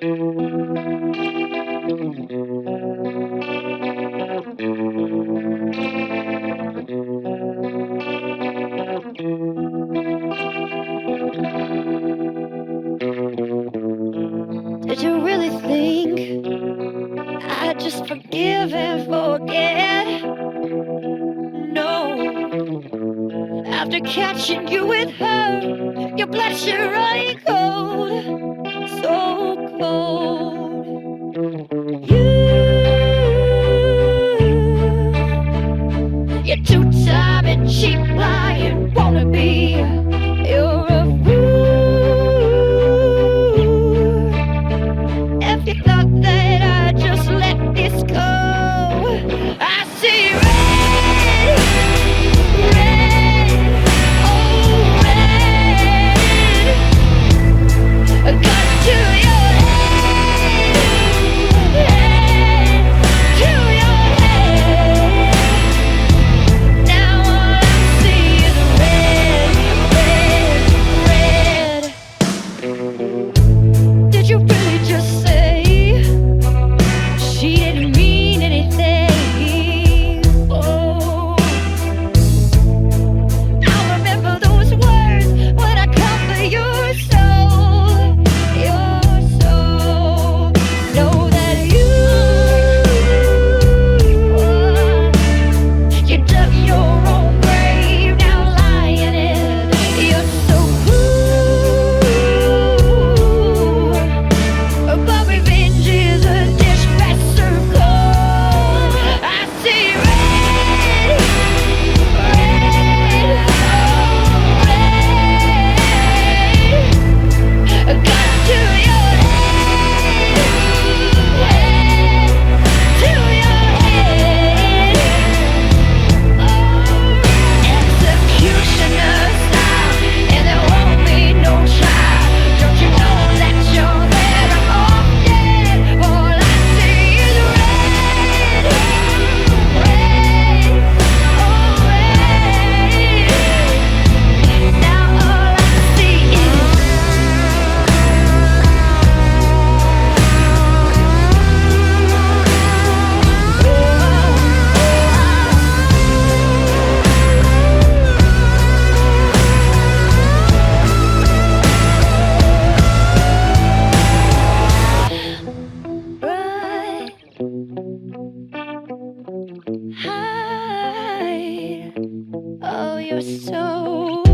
Did you really think I'd just forgive and forget? No. After catching you with her, your blood should run cold. rabbit, cheap lion. so